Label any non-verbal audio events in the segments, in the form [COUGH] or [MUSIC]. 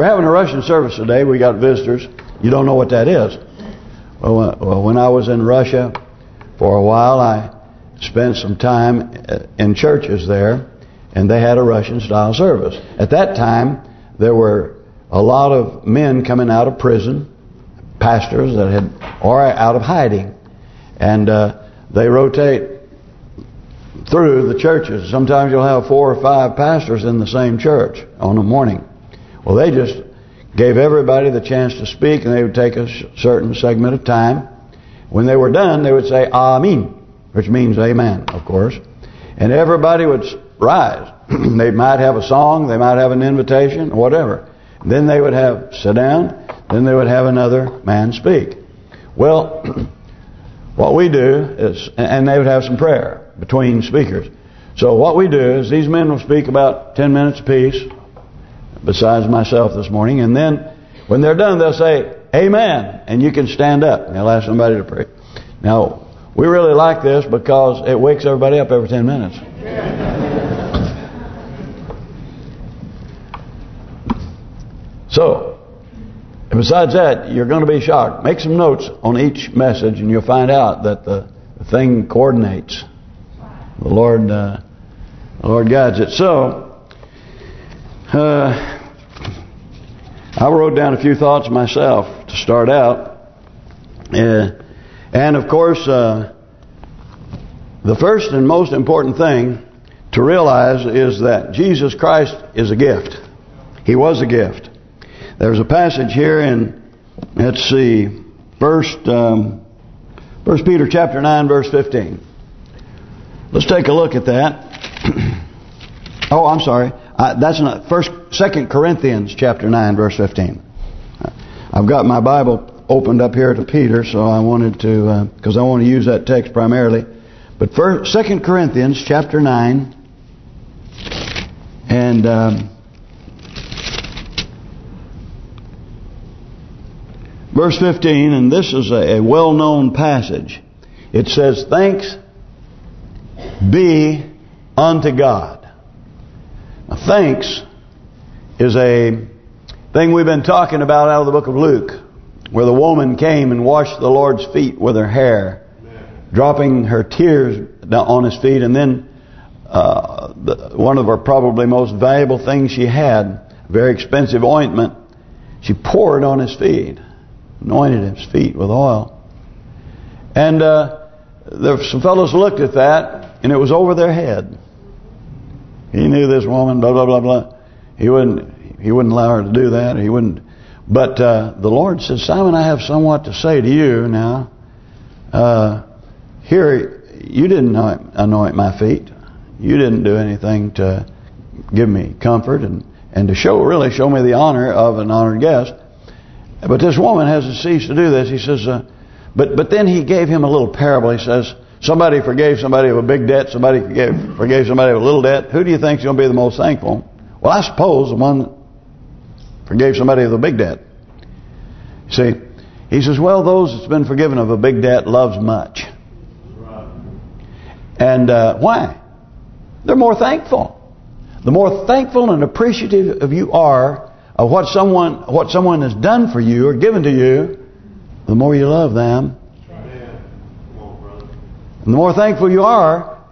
we're having a Russian service today. We got visitors. You don't know what that is. Well, uh, when I was in Russia for a while, I spent some time uh, in churches there, and they had a Russian-style service. At that time, there were a lot of men coming out of prison, pastors that had, or out of hiding, and uh, they rotate through the churches. Sometimes you'll have four or five pastors in the same church on a morning. Well, they just gave everybody the chance to speak, and they would take a certain segment of time. When they were done, they would say, Amen, which means amen, of course. And everybody would rise. [CLEARS THROAT] they might have a song, they might have an invitation, whatever. Then they would have sit down, then they would have another man speak. Well, [CLEARS THROAT] what we do is, and they would have some prayer between speakers. So what we do is these men will speak about 10 minutes apiece, besides myself this morning, and then when they're done they'll say, Amen, and you can stand up. And they'll ask somebody to pray. Now, we really like this because it wakes everybody up every 10 minutes. So, besides that, you're going to be shocked. Make some notes on each message and you'll find out that the, thing coordinates. The Lord uh, the Lord guides it. So, uh, I wrote down a few thoughts myself to start out. Uh, and of course, uh, the first and most important thing to realize is that Jesus Christ is a gift. He was a gift. There's a passage here in, let's see, first, um, First Peter chapter 9, verse 15. Let's take a look at that. [CLEARS THROAT] oh, I'm sorry. That's not first, Second Corinthians chapter 9, verse 15. I've got my Bible opened up here to Peter, so I wanted to, because uh, I want to use that text primarily. But first, Second Corinthians chapter 9, and um, Verse 15, and this is a, a well-known passage. It says, Thanks be unto God. Thanks is a thing we've been talking about out of the book of Luke, where the woman came and washed the Lord's feet with her hair, dropping her tears on his feet, and then uh, the, one of her probably most valuable things she had, very expensive ointment, she poured on his feet anointed his feet with oil. And uh, some fellows looked at that, and it was over their head. He knew this woman, blah blah blah blah. He wouldn't he wouldn't allow her to do that. He wouldn't. But uh, the Lord said, Simon, I have somewhat to say to you now. Uh, here, you didn't anoint my feet. You didn't do anything to give me comfort and and to show really show me the honor of an honored guest. But this woman hasn't ceased to do this. He says, uh, but but then he gave him a little parable. He says, somebody forgave somebody of a big debt. Somebody forgave, forgave somebody of a little debt. Who do you think is going to be the most thankful? Well, I suppose the one forgave somebody of a big debt. See, he says, well, those that's been forgiven of a big debt loves much. And uh, why? They're more thankful. The more thankful and appreciative of you are of what someone what someone has done for you or given to you, the more you love them. And the more thankful you are,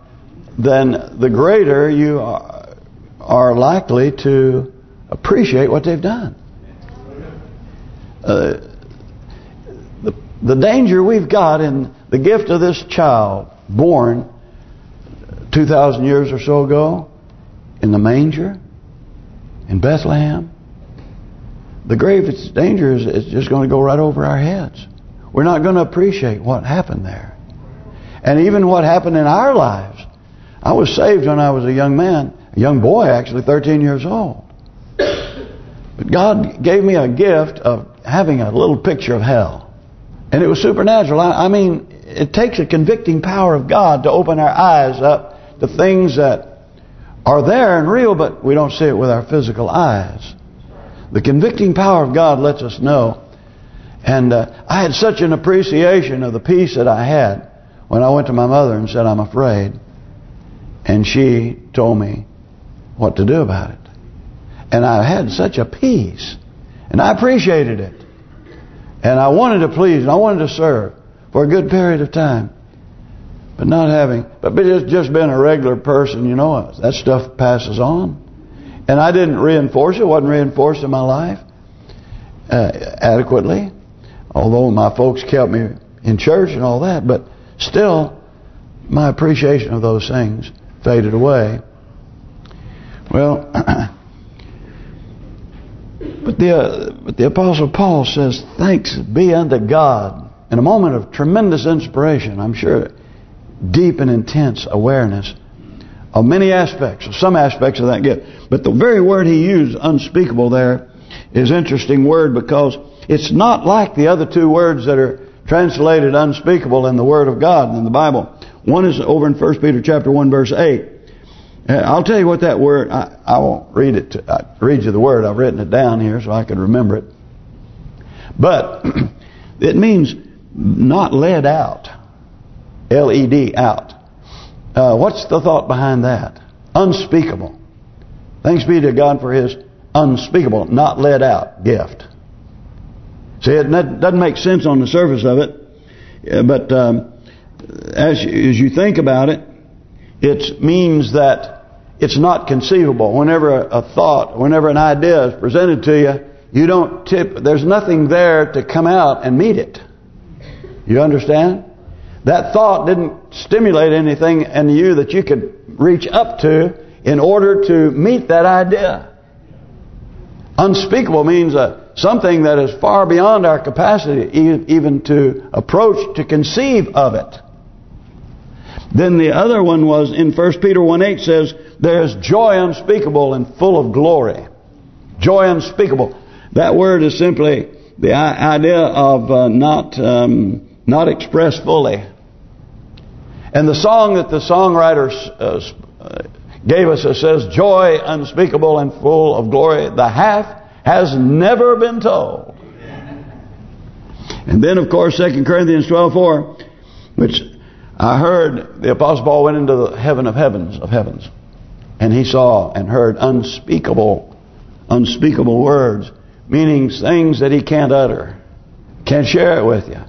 then the greater you are, are likely to appreciate what they've done. Uh, the, the danger we've got in the gift of this child born 2,000 years or so ago in the manger in Bethlehem the grave, its danger is it's just going to go right over our heads. We're not going to appreciate what happened there. And even what happened in our lives. I was saved when I was a young man, a young boy actually, 13 years old. But God gave me a gift of having a little picture of hell. And it was supernatural. I, I mean, it takes a convicting power of God to open our eyes up to things that are there and real, but we don't see it with our physical eyes. The convicting power of God lets us know. And uh, I had such an appreciation of the peace that I had when I went to my mother and said, I'm afraid. And she told me what to do about it. And I had such a peace And I appreciated it. And I wanted to please, and I wanted to serve for a good period of time. But not having, but just just being a regular person, you know, that stuff passes on. And I didn't reinforce it, wasn't reinforced in my life uh, adequately. Although my folks kept me in church and all that, but still, my appreciation of those things faded away. Well, [CLEARS THROAT] but the uh, but the Apostle Paul says, "Thanks be unto God." In a moment of tremendous inspiration, I'm sure, deep and intense awareness of many aspects, of some aspects of that gift. But the very word he used, unspeakable, there is interesting word because it's not like the other two words that are translated unspeakable in the Word of God in the Bible. One is over in 1 Peter chapter 1 verse 8. Uh, I'll tell you what that word, I, I won't read it, to, I read you the word, I've written it down here so I can remember it. But [CLEARS THROAT] it means not led out. L-E-D, out. Uh, what's the thought behind that? Unspeakable. Thanks be to God for His unspeakable, not led out gift. See, it doesn't make sense on the surface of it, but um, as, as you think about it, it means that it's not conceivable. Whenever a, a thought, whenever an idea is presented to you, you don't tip. There's nothing there to come out and meet it. You understand? That thought didn't stimulate anything in you that you could reach up to in order to meet that idea. Unspeakable means uh, something that is far beyond our capacity even to approach, to conceive of it. Then the other one was in 1 Peter 1.8 says, There's joy unspeakable and full of glory. Joy unspeakable. That word is simply the idea of uh, not um, not expressed fully. And the song that the songwriter uh, gave us, it says, Joy unspeakable and full of glory, the half has never been told. And then, of course, 2 Corinthians 12.4, which I heard the Apostle Paul went into the heaven of heavens of heavens. And he saw and heard unspeakable, unspeakable words, meaning things that he can't utter. Can't share it with you.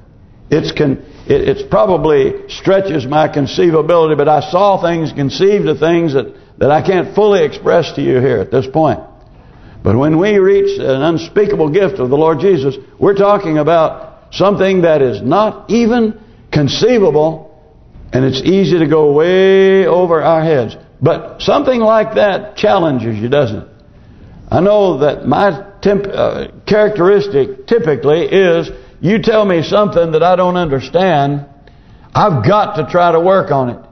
It's con it it's probably stretches my conceivability, but I saw things, conceived of things that, that I can't fully express to you here at this point. But when we reach an unspeakable gift of the Lord Jesus, we're talking about something that is not even conceivable and it's easy to go way over our heads. But something like that challenges you, doesn't it? I know that my temp, uh, characteristic typically is you tell me something that I don't understand, I've got to try to work on it.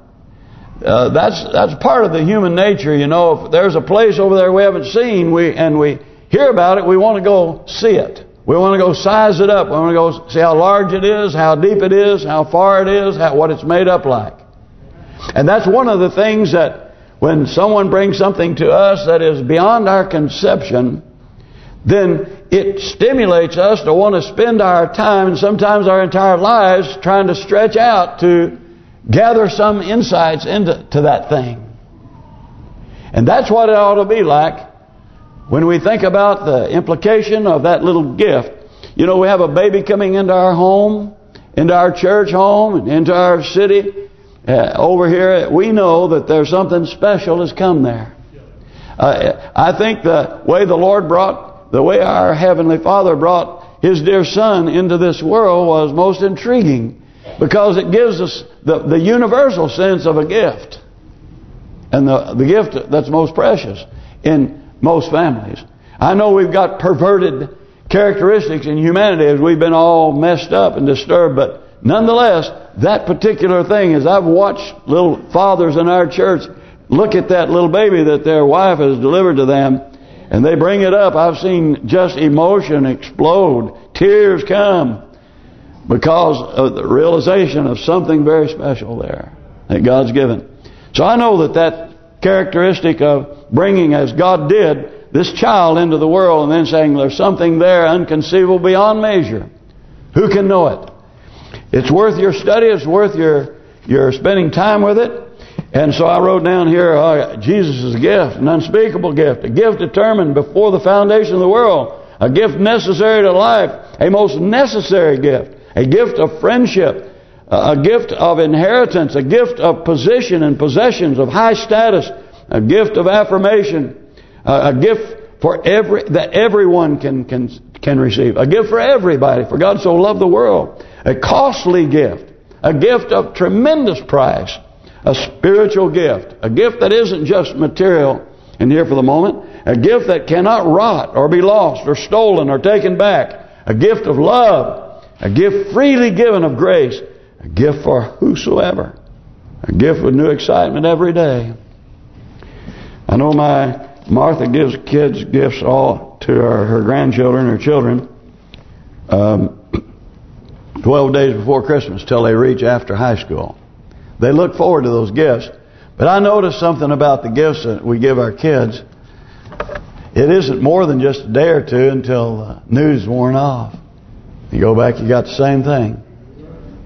Uh, that's that's part of the human nature, you know. If there's a place over there we haven't seen, we and we hear about it, we want to go see it. We want to go size it up. We want to go see how large it is, how deep it is, how far it is, how, what it's made up like. And that's one of the things that when someone brings something to us that is beyond our conception, then it stimulates us to want to spend our time and sometimes our entire lives trying to stretch out to gather some insights into to that thing. And that's what it ought to be like when we think about the implication of that little gift, you know, we have a baby coming into our home, into our church home, and into our city. Uh, over here, we know that there's something special has come there. Uh, I think the way the Lord brought, the way our Heavenly Father brought His dear Son into this world was most intriguing because it gives us the, the universal sense of a gift. And the, the gift that's most precious in most families. I know we've got perverted characteristics in humanity as we've been all messed up and disturbed, but nonetheless, that particular thing, as I've watched little fathers in our church look at that little baby that their wife has delivered to them, and they bring it up, I've seen just emotion explode, tears come, because of the realization of something very special there that God's given. So I know that that characteristic of bringing, as God did, this child into the world and then saying there's something there unconceivable beyond measure. Who can know it? It's worth your study. It's worth your your spending time with it. And so I wrote down here, uh, Jesus is a gift, an unspeakable gift, a gift determined before the foundation of the world, a gift necessary to life, a most necessary gift, a gift of friendship, a gift of inheritance, a gift of position and possessions of high status, a gift of affirmation, a gift for every that everyone can can can receive, a gift for everybody. For God so loved the world, a costly gift, a gift of tremendous price, a spiritual gift, a gift that isn't just material and here for the moment, a gift that cannot rot or be lost or stolen or taken back, a gift of love, a gift freely given of grace, a gift for whosoever, a gift with new excitement every day. I know my Martha gives kids gifts all to her, her grandchildren, her children, um, [CLEARS THROAT] 12 days before Christmas till they reach after high school. They look forward to those gifts. But I noticed something about the gifts that we give our kids. It isn't more than just a day or two until the news worn off. You go back, you got the same thing.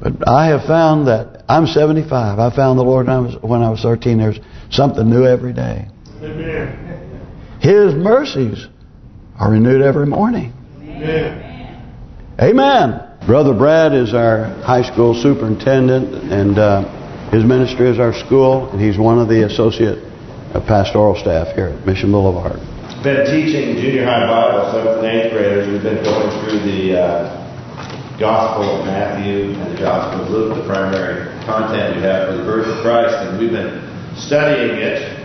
But I have found that I'm 75. I found the Lord when I was, when I was 13. There's something new every day. Amen. His mercies are renewed every morning. Amen. Amen. Brother Brad is our high school superintendent, and uh, his ministry is our school, and he's one of the associate pastoral staff here at Mission Boulevard. Been teaching junior high Bible, 7th and 8th graders. We've been going through the uh, Gospel of Matthew and the Gospel of Luke, the primary content we have for the birth of Christ, and we've been studying it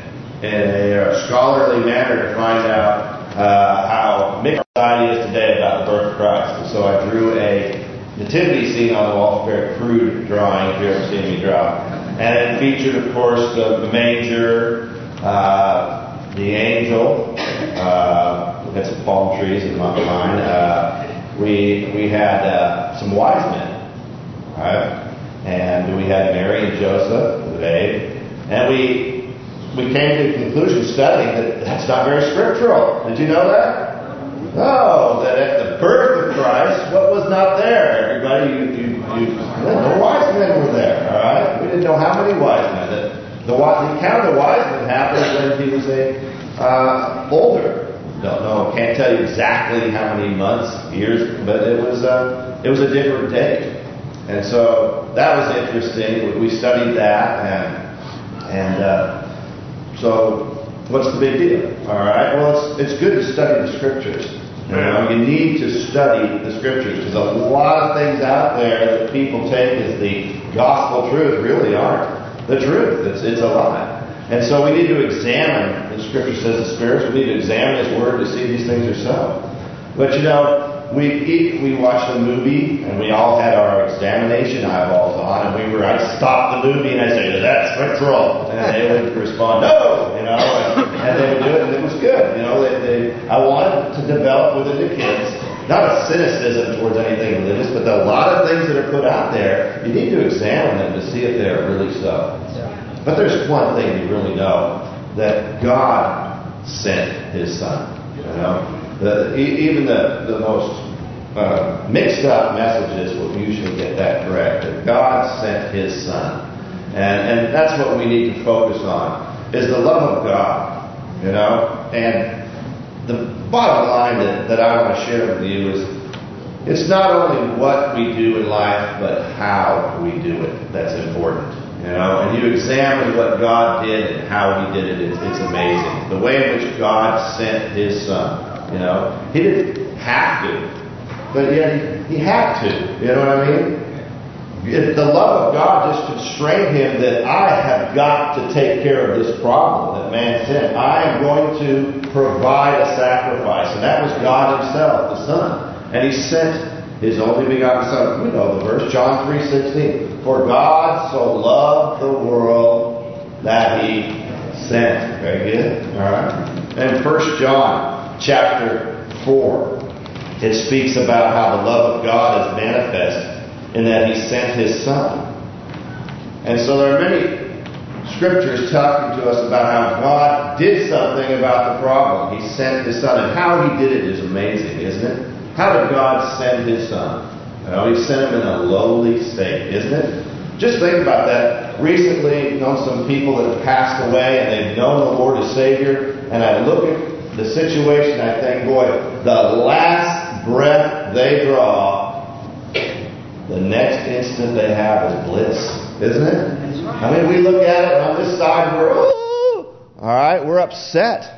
in a scholarly manner to find out uh, how mixed society is today about the birth of Christ. And so I drew a nativity scene on the wall, very crude drawing, if you ever seen me draw. And it featured, of course, the, the manger, uh, the angel. Uh, we had some palm trees in my mind. Uh, we we had uh, some wise men, right? And we had Mary and Joseph, the babe, and we we came to the conclusion studying that that's not very scriptural. Did you know that? No, that at the birth of Christ, what was not there? Everybody, you, you, you the wise men were there, all right? We didn't know how many wise men. The, the, the account of the wise men happened when he was a uh, older. Don't know, can't tell you exactly how many months, years, but it was uh, it was a different date. And so that was interesting. We studied that, and and uh, so what's the big deal? All right. Well, it's it's good to study the scriptures. You know, you need to study the scriptures because a lot of things out there that people take as the gospel truth really aren't the truth. It's it's a lie. And so we need to examine, the scripture says the spirits, we need to examine his word to see these things are so. But you know, we we watched a movie and we all had our examination eyeballs on and we were I'd stop the movie and I'd say, that's scriptural and they would respond, No you know, and, and they would do it and it was good. You know, they, they I wanted to develop within the kids not a cynicism towards anything religious, but a lot of things that are put out there, you need to examine them to see if they're really so. But there's one thing you really know, that God sent His Son. You know, the, even the the most uh, mixed up messages will usually get that correct. That God sent His Son, and and that's what we need to focus on is the love of God. You know, and the bottom line that, that I want to share with you is it's not only what we do in life, but how we do it that's important. You know, and you examine what God did and how He did it, it's, it's amazing. The way in which God sent His Son. You know, He didn't have to, but yet He, had to. You know what I mean? If the love of God just constrained Him that I have got to take care of this problem that man sinned. I am going to provide a sacrifice. And that was God Himself, the Son. And He sent his only begotten Son. We know the verse, John 3.16. For God so loved the world that He sent. Very good. All right. And First John chapter 4. It speaks about how the love of God is manifest in that He sent His Son. And so there are many scriptures talking to us about how God did something about the problem. He sent His Son. And how He did it is amazing, isn't it? How did God send His Son? Know, He sent Him in a lowly state, isn't it? Just think about that. Recently, known some people that have passed away and they've known the Lord as Savior, and I look at the situation, I think, boy, the last breath they draw, the next instant they have is bliss, isn't it? I mean, we look at it on this side, we're, Ooh! all right, we're upset.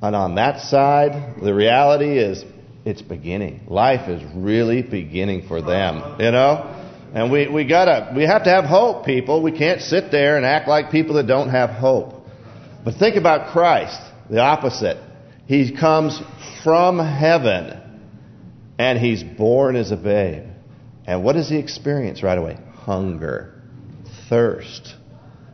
And on that side, the reality is it's beginning. Life is really beginning for them, you know? And we, we gotta, we have to have hope, people. We can't sit there and act like people that don't have hope. But think about Christ, the opposite. He comes from heaven and he's born as a babe. And what does he experience right away? Hunger, thirst.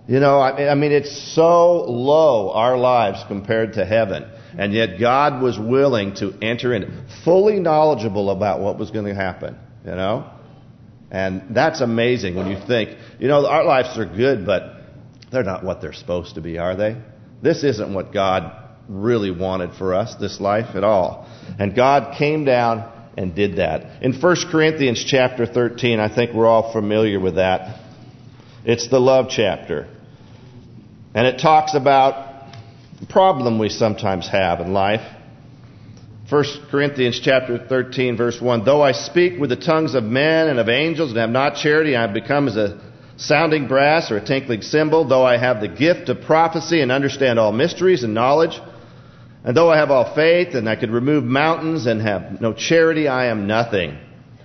You know, I mean, it's so low, our lives, compared to heaven. And yet God was willing to enter in, fully knowledgeable about what was going to happen, you know? And that's amazing when you think, you know, our lives are good, but they're not what they're supposed to be, are they? This isn't what God really wanted for us, this life at all. And God came down and did that. In 1 Corinthians chapter 13, I think we're all familiar with that. It's the love chapter. And it talks about problem we sometimes have in life. 1 Corinthians chapter 13 verse 1 Though I speak with the tongues of men and of angels and have not charity I have become as a sounding brass or a tinkling cymbal, though I have the gift of prophecy and understand all mysteries and knowledge, and though I have all faith and I could remove mountains and have no charity, I am nothing.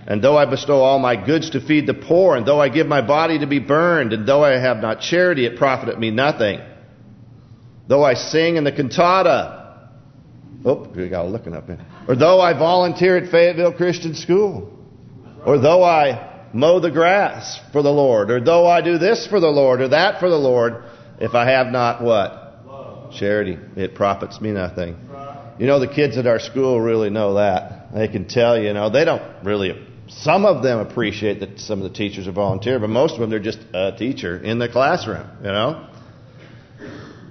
And though I bestow all my goods to feed the poor, and though I give my body to be burned, and though I have not charity, it profiteth me nothing. Though I sing in the cantata, oh, you got looking up there. Or though I volunteer at Fayetteville Christian School, or though I mow the grass for the Lord, or though I do this for the Lord, or that for the Lord, if I have not what? Love. Charity. It profits me nothing. You know, the kids at our school really know that. They can tell, you know, they don't really, some of them appreciate that some of the teachers are volunteer, but most of them, they're just a teacher in the classroom, you know.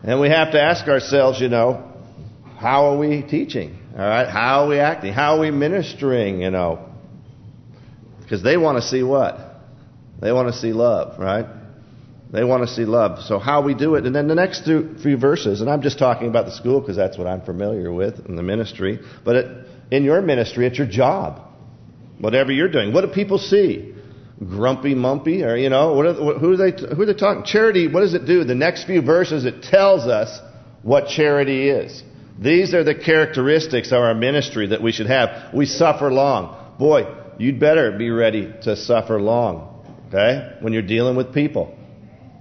And we have to ask ourselves, you know, how are we teaching? All right, how are we acting? How are we ministering? You know, because they want to see what? They want to see love, right? They want to see love. So how we do it, and then the next few verses, and I'm just talking about the school because that's what I'm familiar with in the ministry. But it, in your ministry, it's your job. Whatever you're doing, what do people see? Grumpy, mumpy, or you know, what are, who are they? Who are they talking? Charity. What does it do? The next few verses, it tells us what charity is. These are the characteristics of our ministry that we should have. We suffer long. Boy, you'd better be ready to suffer long, okay, when you're dealing with people.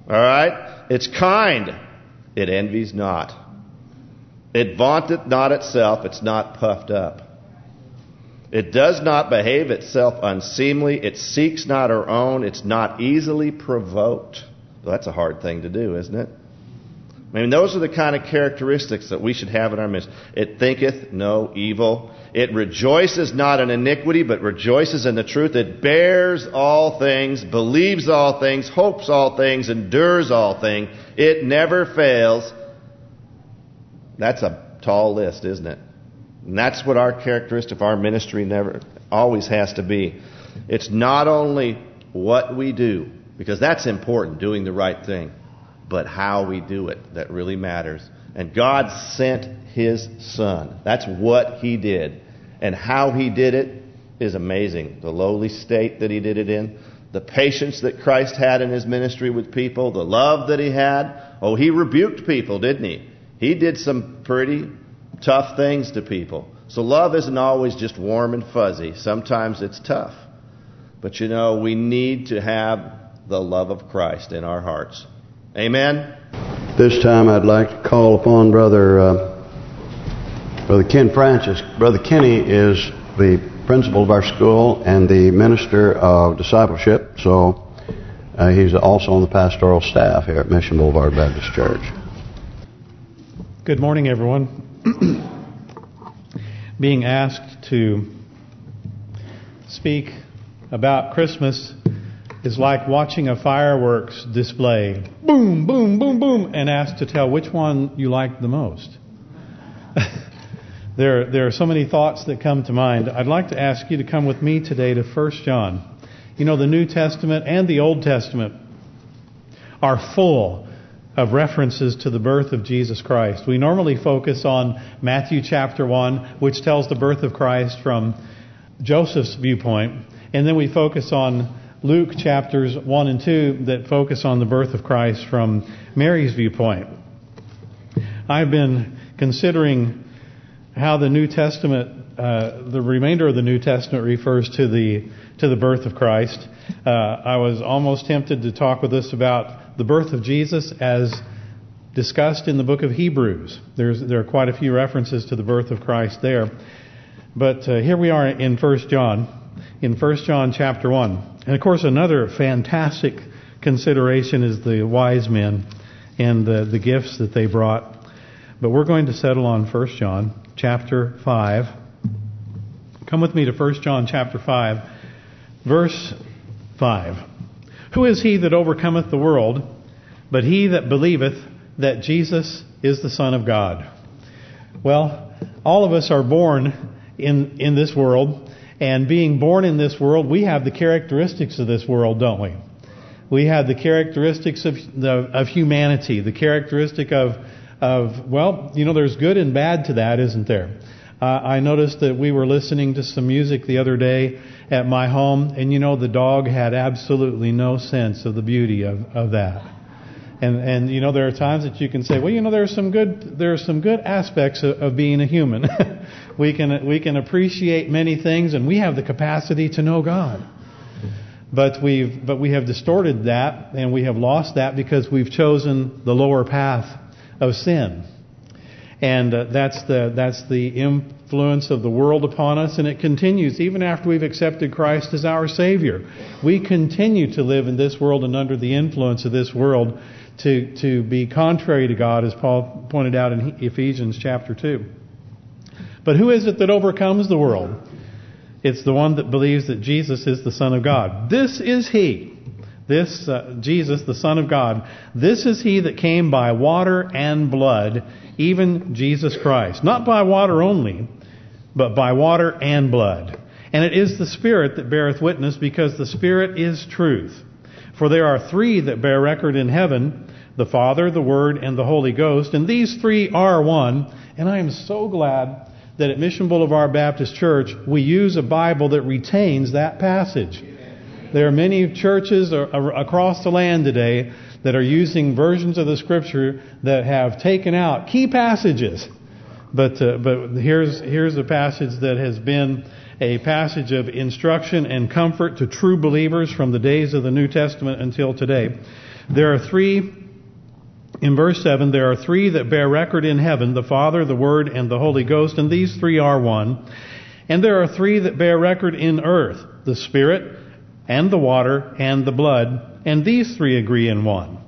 All right? It's kind. It envies not. It vaunteth not itself. It's not puffed up. It does not behave itself unseemly. It seeks not her own. It's not easily provoked. Well, that's a hard thing to do, isn't it? I mean, those are the kind of characteristics that we should have in our midst. It thinketh no evil. It rejoices not in iniquity, but rejoices in the truth. It bears all things, believes all things, hopes all things, endures all things. It never fails. That's a tall list, isn't it? And that's what our characteristic of our ministry never always has to be. It's not only what we do, because that's important, doing the right thing, but how we do it that really matters. And God sent His Son. That's what He did. And how he did it is amazing. The lowly state that he did it in, the patience that Christ had in his ministry with people, the love that he had. Oh, he rebuked people, didn't he? He did some pretty tough things to people. So love isn't always just warm and fuzzy. Sometimes it's tough. But you know, we need to have the love of Christ in our hearts. Amen? This time I'd like to call upon Brother... Uh, Brother Ken Francis. Brother Kenny is the principal of our school and the minister of discipleship. So uh, he's also on the pastoral staff here at Mission Boulevard Baptist Church. Good morning, everyone. [CLEARS THROAT] Being asked to speak about Christmas is like watching a fireworks display. Boom, boom, boom, boom, and asked to tell which one you like the most. [LAUGHS] There, there are so many thoughts that come to mind. I'd like to ask you to come with me today to 1 John. You know, the New Testament and the Old Testament are full of references to the birth of Jesus Christ. We normally focus on Matthew chapter 1, which tells the birth of Christ from Joseph's viewpoint, and then we focus on Luke chapters 1 and 2 that focus on the birth of Christ from Mary's viewpoint. I've been considering how the New Testament, uh, the remainder of the New Testament refers to the to the birth of Christ. Uh, I was almost tempted to talk with us about the birth of Jesus as discussed in the book of Hebrews. There's there are quite a few references to the birth of Christ there. But uh, here we are in First John, in First John chapter 1. And of course another fantastic consideration is the wise men and the, the gifts that they brought. But we're going to settle on First John chapter 5. Come with me to First John chapter 5, verse 5. Who is he that overcometh the world, but he that believeth that Jesus is the Son of God? Well, all of us are born in in this world. And being born in this world, we have the characteristics of this world, don't we? We have the characteristics of the, of humanity, the characteristic of of well, you know, there's good and bad to that, isn't there? Uh, I noticed that we were listening to some music the other day at my home, and you know, the dog had absolutely no sense of the beauty of of that. And and you know there are times that you can say, well, you know, there's some good there's some good aspects of, of being a human. [LAUGHS] we can we can appreciate many things, and we have the capacity to know God. But we've but we have distorted that, and we have lost that because we've chosen the lower path of sin. And uh, that's the that's the influence of the world upon us, and it continues even after we've accepted Christ as our Savior. We continue to live in this world and under the influence of this world to to be contrary to God, as Paul pointed out in Ephesians chapter 2. But who is it that overcomes the world? It's the one that believes that Jesus is the Son of God. This is He. This, uh, Jesus, the Son of God. This is He that came by water and blood, even Jesus Christ. Not by water only, but by water and blood. And it is the Spirit that beareth witness, because the Spirit is truth. For there are three that bear record in heaven, the Father, the Word, and the Holy Ghost, and these three are one. And I am so glad that at Mission Boulevard Baptist Church we use a Bible that retains that passage. There are many churches across the land today that are using versions of the Scripture that have taken out key passages. But uh, but here's here's a passage that has been a passage of instruction and comfort to true believers from the days of the New Testament until today. There are three, in verse 7, there are three that bear record in heaven, the Father, the Word, and the Holy Ghost, and these three are one. And there are three that bear record in earth, the Spirit, and the water, and the blood, and these three agree in one.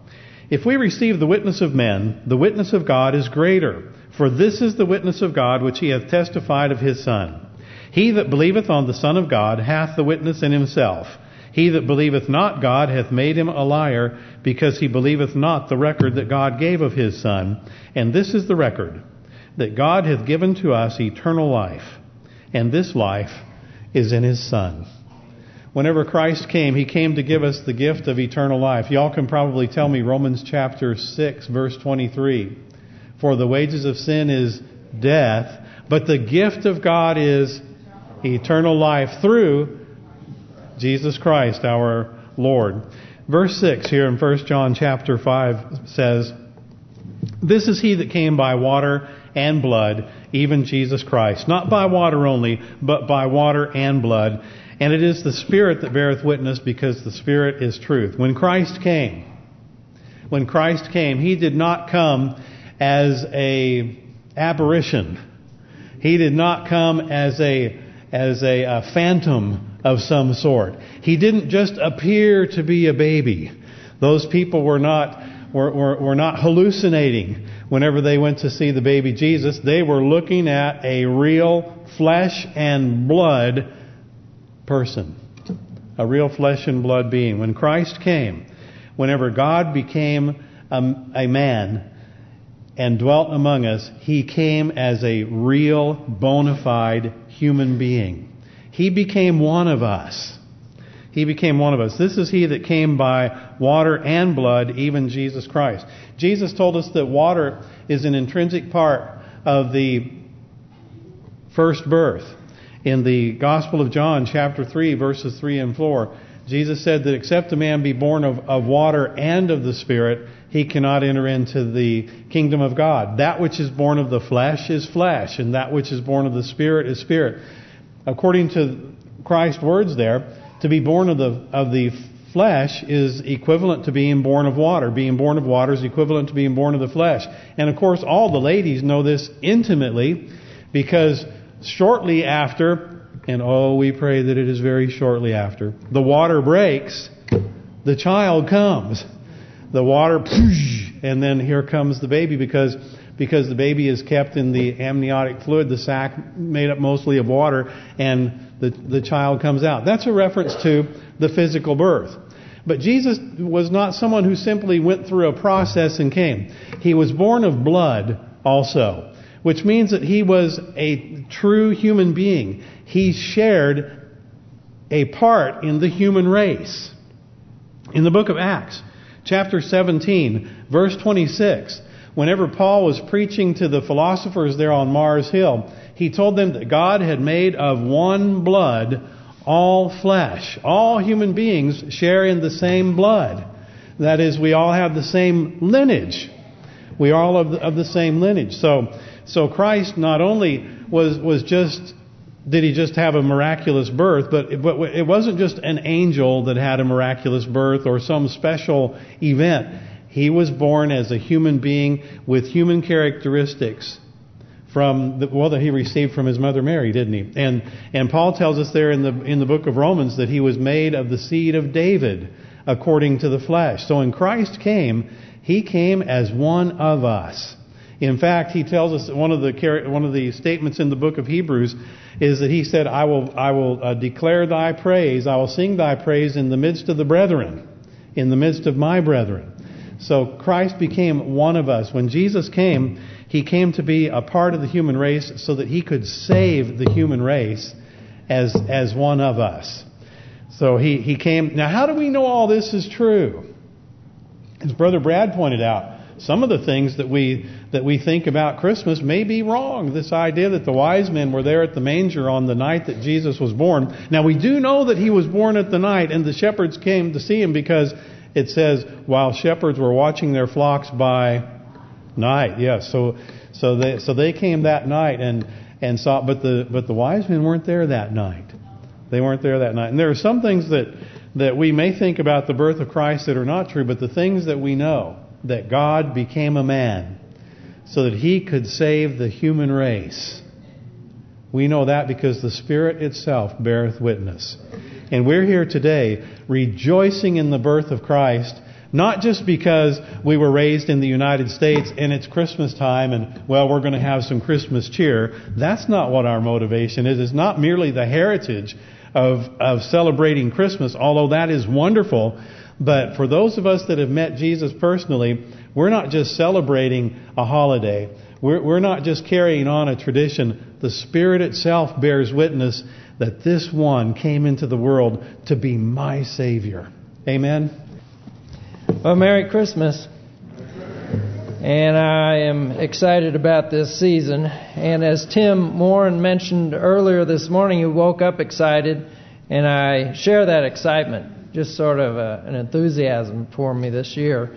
If we receive the witness of men, the witness of God is greater, for this is the witness of God which he hath testified of his Son. He that believeth on the Son of God hath the witness in himself. He that believeth not God hath made him a liar, because he believeth not the record that God gave of his Son. And this is the record, that God hath given to us eternal life, and this life is in his Son. Whenever Christ came, he came to give us the gift of eternal life. Y'all can probably tell me Romans chapter 6, verse 23. For the wages of sin is death, but the gift of God is eternal life through Jesus Christ our Lord. Verse 6 here in 1 John chapter 5 says, This is he that came by water and blood, even Jesus Christ. Not by water only, but by water and blood. And it is the Spirit that beareth witness, because the Spirit is truth. When Christ came, when Christ came, He did not come as a apparition. He did not come as a as a, a phantom of some sort. He didn't just appear to be a baby. Those people were not were, were, were not hallucinating whenever they went to see the baby Jesus. They were looking at a real flesh and blood person. A real flesh and blood being. When Christ came, whenever God became a, a man and dwelt among us, He came as a real, bona fide human being. He became one of us. He became one of us. This is he that came by water and blood, even Jesus Christ. Jesus told us that water is an intrinsic part of the first birth. In the Gospel of John, chapter 3, verses 3 and 4, Jesus said that except a man be born of, of water and of the Spirit, he cannot enter into the kingdom of God. That which is born of the flesh is flesh, and that which is born of the Spirit is spirit. According to Christ's words there, to be born of the of the flesh is equivalent to being born of water. Being born of water is equivalent to being born of the flesh. And of course, all the ladies know this intimately because shortly after, and oh, we pray that it is very shortly after, the water breaks, the child comes. The water, and then here comes the baby because because the baby is kept in the amniotic fluid, the sac made up mostly of water, and the the child comes out. That's a reference to the physical birth. But Jesus was not someone who simply went through a process and came. He was born of blood also, which means that he was a true human being. He shared a part in the human race. In the book of Acts, chapter 17, verse 26, whenever Paul was preaching to the philosophers there on Mars Hill, he told them that God had made of one blood all flesh. All human beings share in the same blood. That is, we all have the same lineage. We all of the, of the same lineage. So, so Christ not only was was just did he just have a miraculous birth, but but it wasn't just an angel that had a miraculous birth or some special event. He was born as a human being with human characteristics from the, well that he received from his mother Mary, didn't he? And and Paul tells us there in the in the book of Romans that he was made of the seed of David according to the flesh. So when Christ came, he came as one of us. In fact, he tells us one of the one of the statements in the book of Hebrews is that he said, "I will I will uh, declare thy praise, I will sing thy praise in the midst of the brethren, in the midst of my brethren." So Christ became one of us. When Jesus came, he came to be a part of the human race so that he could save the human race as as one of us. So he, he came. Now, how do we know all this is true? As Brother Brad pointed out, some of the things that we that we think about Christmas may be wrong. This idea that the wise men were there at the manger on the night that Jesus was born. Now, we do know that he was born at the night, and the shepherds came to see him because it says, while shepherds were watching their flocks by Night, yes. So so they so they came that night and and saw but the but the wise men weren't there that night. They weren't there that night. And there are some things that that we may think about the birth of Christ that are not true, but the things that we know that God became a man so that he could save the human race. We know that because the Spirit itself beareth witness. And we're here today rejoicing in the birth of Christ not just because we were raised in the United States and it's Christmas time and, well, we're going to have some Christmas cheer. That's not what our motivation is. It's not merely the heritage of, of celebrating Christmas, although that is wonderful. But for those of us that have met Jesus personally, we're not just celebrating a holiday. We're, we're not just carrying on a tradition. The Spirit itself bears witness that this one came into the world to be my Savior. Amen? Well, Merry Christmas. And I am excited about this season. And as Tim Warren mentioned earlier this morning, he woke up excited, and I share that excitement. Just sort of a, an enthusiasm for me this year.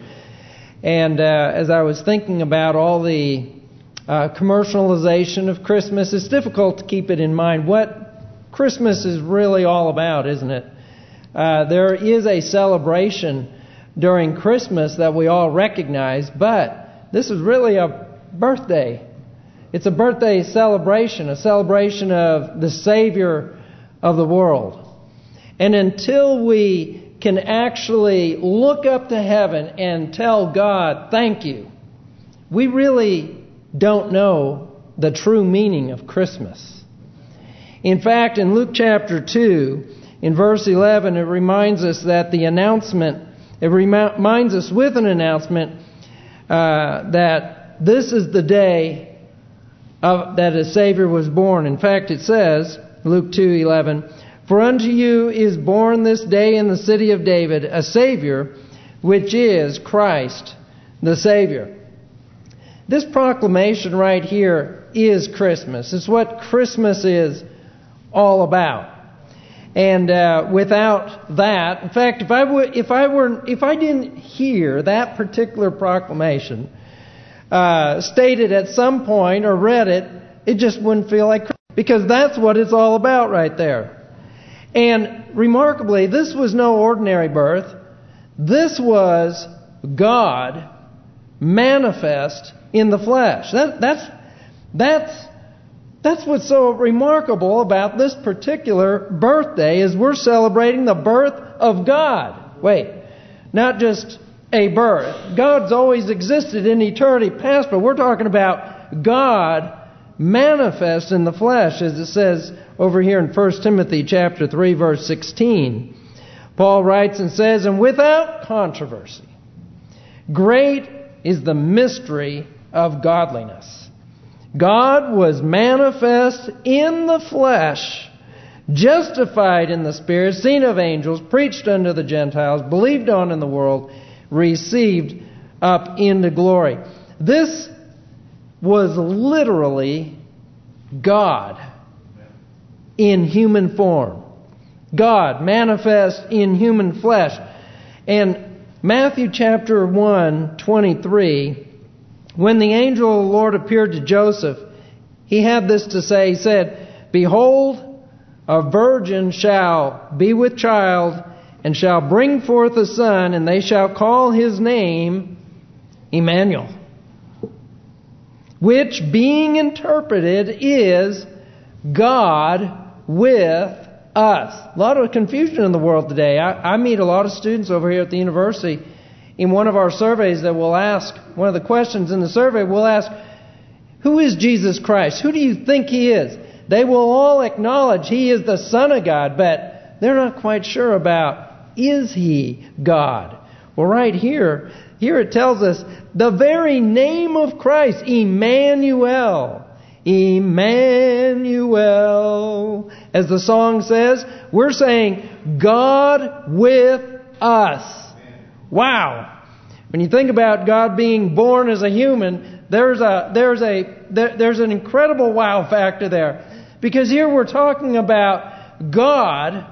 And uh, as I was thinking about all the uh, commercialization of Christmas, it's difficult to keep it in mind what Christmas is really all about, isn't it? Uh, there is a celebration during Christmas that we all recognize, but this is really a birthday. It's a birthday celebration, a celebration of the Savior of the world. And until we can actually look up to heaven and tell God, thank you, we really don't know the true meaning of Christmas. In fact, in Luke chapter 2, in verse 11, it reminds us that the announcement it reminds us with an announcement uh, that this is the day of, that a Savior was born. In fact, it says, Luke 2:11, For unto you is born this day in the city of David a Savior, which is Christ the Savior. This proclamation right here is Christmas. It's what Christmas is all about. And uh, without that, in fact, if I would, if I were, if I didn't hear that particular proclamation uh, stated at some point or read it, it just wouldn't feel like Christmas because that's what it's all about right there. And remarkably, this was no ordinary birth. This was God manifest in the flesh. That, that's that's that's what's so remarkable about this particular birthday is we're celebrating the birth of God. Wait, not just a birth. God's always existed in eternity past, but we're talking about God manifest in the flesh, as it says over here in 1 Timothy chapter 3, verse 16. Paul writes and says, And without controversy, great is the mystery of godliness. God was manifest in the flesh, justified in the Spirit, seen of angels, preached unto the Gentiles, believed on in the world, received up into glory. This was literally God in human form. God manifest in human flesh. And Matthew chapter 1, 23, when the angel of the Lord appeared to Joseph, he had this to say. He said, Behold, a virgin shall be with child, and shall bring forth a son, and they shall call his name Emmanuel. Which, being interpreted, is God with us. A lot of confusion in the world today. I, I meet a lot of students over here at the university. In one of our surveys that we'll ask, one of the questions in the survey, we'll ask, Who is Jesus Christ? Who do you think He is? They will all acknowledge He is the Son of God, but they're not quite sure about, is He God? Well, right here, here it tells us the very name of Christ, Emmanuel, Emmanuel. As the song says, we're saying God with us. Wow. When you think about God being born as a human, there's a there's a there, there's an incredible wow factor there. Because here we're talking about God,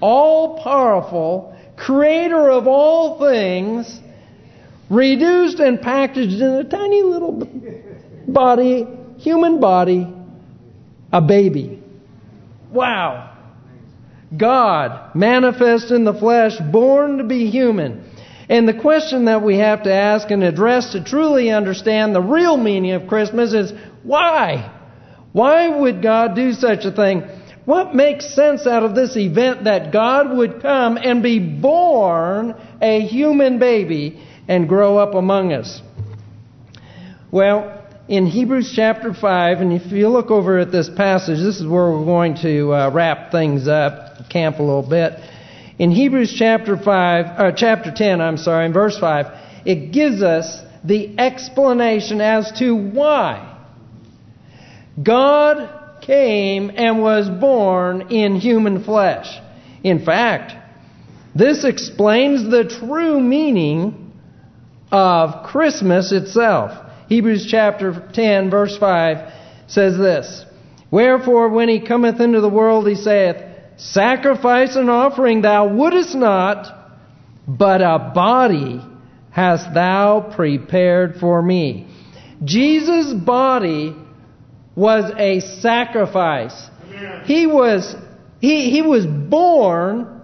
all powerful, creator of all things, reduced and packaged in a tiny little body human body, a baby. Wow. God, manifest in the flesh, born to be human. And the question that we have to ask and address to truly understand the real meaning of Christmas is why? Why would God do such a thing? What makes sense out of this event that God would come and be born a human baby and grow up among us? Well, in Hebrews chapter 5, and if you look over at this passage, this is where we're going to uh, wrap things up, camp a little bit. In Hebrews chapter 5, uh, chapter 10, I'm sorry, in verse 5, it gives us the explanation as to why God came and was born in human flesh. In fact, this explains the true meaning of Christmas itself. Hebrews chapter 10, verse 5 says this Wherefore, when he cometh into the world, he saith, Sacrifice and offering thou wouldest not, but a body hast thou prepared for me. Jesus' body was a sacrifice. He was he he was born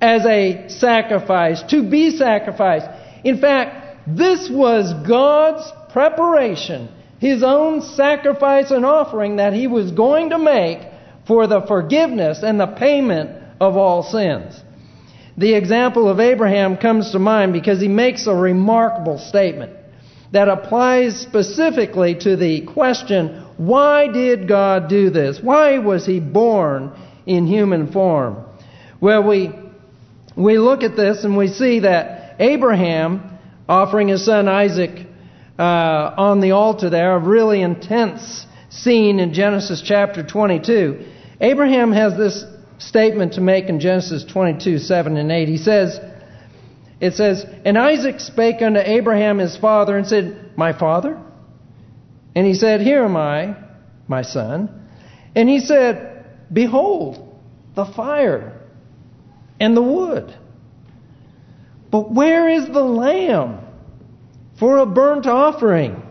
as a sacrifice, to be sacrificed. In fact, this was God's preparation, his own sacrifice and offering that he was going to make for the forgiveness and the payment of all sins. The example of Abraham comes to mind because he makes a remarkable statement that applies specifically to the question, why did God do this? Why was he born in human form? Well, we we look at this and we see that Abraham offering his son Isaac uh, on the altar there, a really intense scene in Genesis chapter 22. Abraham has this statement to make in Genesis 22, 7 and 8. He says, it says, And Isaac spake unto Abraham his father and said, My father? And he said, Here am I, my son. And he said, Behold, the fire and the wood. But where is the lamb for a burnt offering?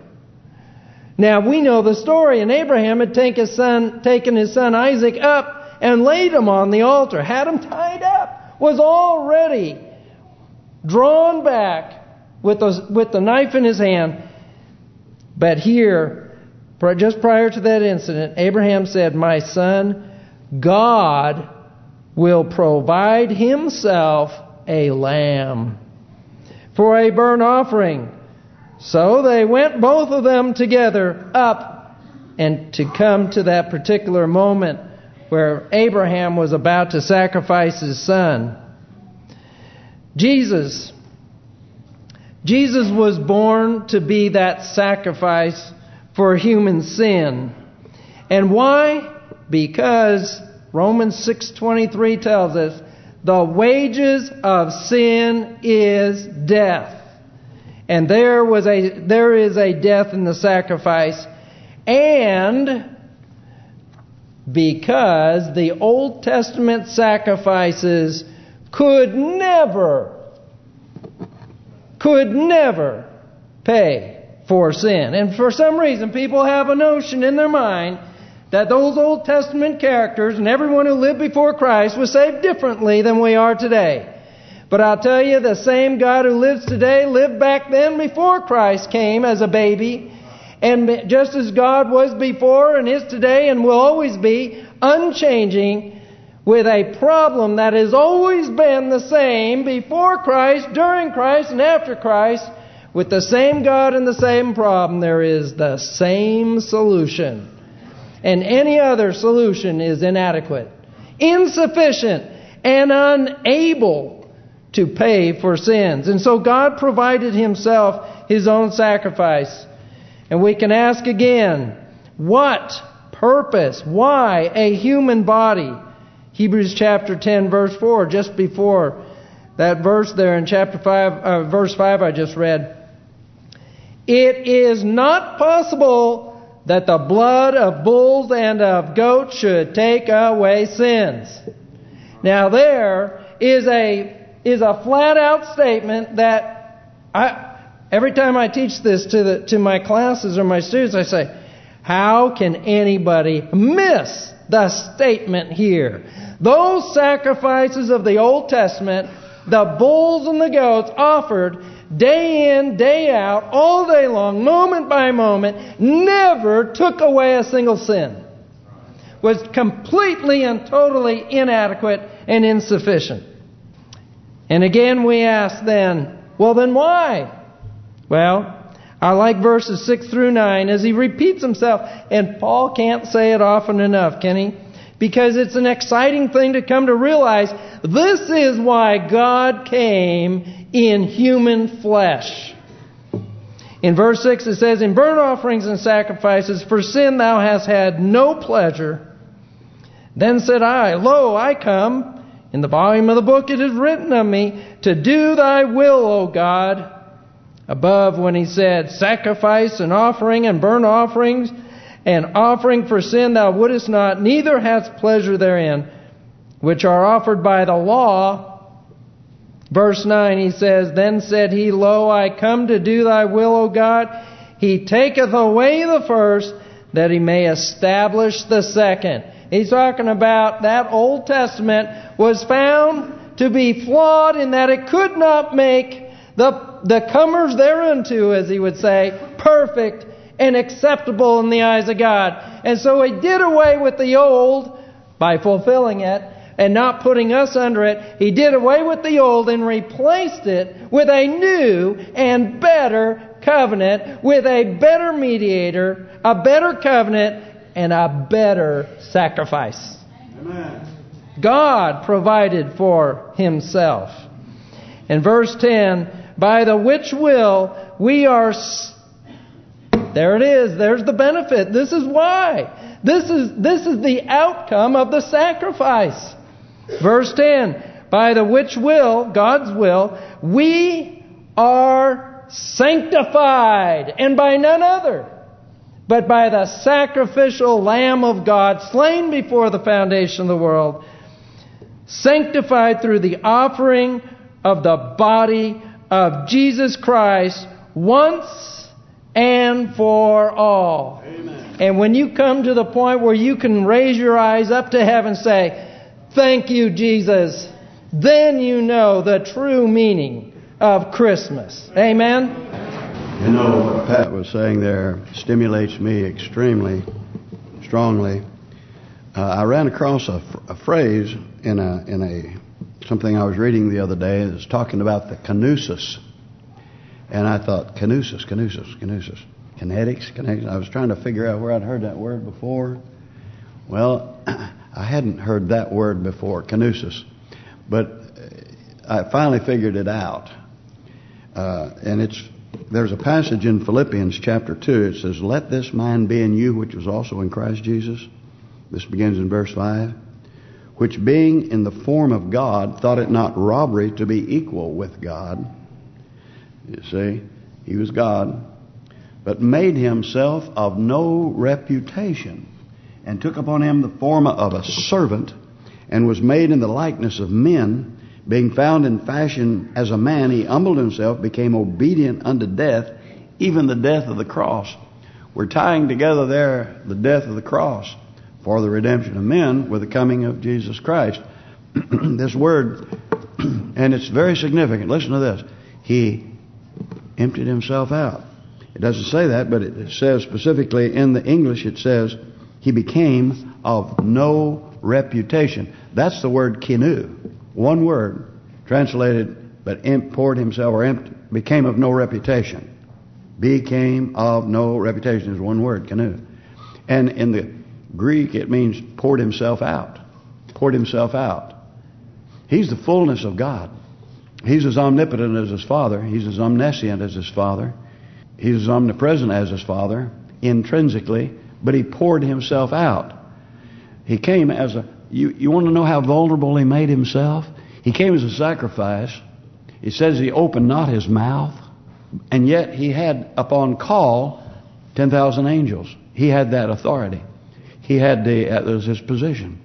Now we know the story, and Abraham had take his son, taken his son Isaac up and laid him on the altar, had him tied up, was already drawn back with the, with the knife in his hand. But here, just prior to that incident, Abraham said, My son, God will provide himself a lamb for a burnt offering. So they went both of them together up and to come to that particular moment where Abraham was about to sacrifice his son. Jesus Jesus was born to be that sacrifice for human sin. And why? Because Romans 6:23 tells us the wages of sin is death. And there was a there is a death in the sacrifice and because the Old Testament sacrifices could never could never pay for sin. And for some reason people have a notion in their mind that those Old Testament characters and everyone who lived before Christ was saved differently than we are today. But I'll tell you, the same God who lives today lived back then before Christ came as a baby. And just as God was before and is today and will always be, unchanging, with a problem that has always been the same before Christ, during Christ, and after Christ, with the same God and the same problem, there is the same solution and any other solution is inadequate, insufficient, and unable to pay for sins. And so God provided Himself His own sacrifice. And we can ask again, what purpose? Why a human body? Hebrews chapter 10 verse 4, just before that verse there in chapter 5, uh, verse 5 I just read. It is not possible that the blood of bulls and of goats should take away sins. Now there is a is a flat out statement that I every time I teach this to the to my classes or my students I say, how can anybody miss the statement here? Those sacrifices of the Old Testament, the bulls and the goats offered day in, day out, all day long, moment by moment, never took away a single sin. Was completely and totally inadequate and insufficient. And again we ask then, well then why? Well, I like verses 6 through 9 as he repeats himself. And Paul can't say it often enough, can he? Because it's an exciting thing to come to realize this is why God came in human flesh. In verse 6 it says, In burnt offerings and sacrifices for sin thou hast had no pleasure. Then said I, Lo, I come. In the volume of the book it is written of me, To do thy will, O God. Above when he said, Sacrifice and offering and burnt offerings and offering for sin thou wouldest not, neither hast pleasure therein, which are offered by the law, Verse 9, he says, Then said he, Lo, I come to do thy will, O God. He taketh away the first, that he may establish the second. He's talking about that Old Testament was found to be flawed in that it could not make the, the comers thereunto, as he would say, perfect and acceptable in the eyes of God. And so he did away with the old by fulfilling it and not putting us under it, He did away with the old and replaced it with a new and better covenant, with a better mediator, a better covenant, and a better sacrifice. Amen. God provided for Himself. In verse 10, by the which will we are... There it is. There's the benefit. This is why. This is, this is the outcome of the sacrifice. Verse 10 By the which will, God's will, we are sanctified, and by none other, but by the sacrificial Lamb of God, slain before the foundation of the world, sanctified through the offering of the body of Jesus Christ once and for all. Amen. And when you come to the point where you can raise your eyes up to heaven and say, Thank you, Jesus, then you know the true meaning of Christmas. Amen? You know, what Pat was saying there stimulates me extremely strongly. Uh, I ran across a, a phrase in a in a something I was reading the other day that's talking about the kenosis. And I thought, kenosis, kenosis, kenosis. Kinetics, kinetics. I was trying to figure out where I'd heard that word before. Well, [CLEARS THROAT] I hadn't heard that word before, kenosis. But I finally figured it out. Uh, and it's there's a passage in Philippians chapter 2. It says, Let this mind be in you, which was also in Christ Jesus. This begins in verse 5. Which being in the form of God, thought it not robbery to be equal with God. You see, he was God. But made himself of no reputation, and took upon him the form of a servant, and was made in the likeness of men. Being found in fashion as a man, he humbled himself, became obedient unto death, even the death of the cross. We're tying together there the death of the cross for the redemption of men with the coming of Jesus Christ. [CLEARS THROAT] this word, [CLEARS THROAT] and it's very significant. Listen to this. He emptied himself out. It doesn't say that, but it says specifically in the English, it says, he became of no reputation. That's the word kinu. One word, translated, but poured himself, or empty, became of no reputation. Became of no reputation is one word, kinu. And in the Greek, it means poured himself out. Poured himself out. He's the fullness of God. He's as omnipotent as his Father. He's as omniscient as his Father. He's as omnipresent as his Father, intrinsically, but he poured himself out. He came as a... You, you want to know how vulnerable he made himself? He came as a sacrifice. It says he opened not his mouth, and yet he had, upon call, 10,000 angels. He had that authority. He had the, uh, that was his position.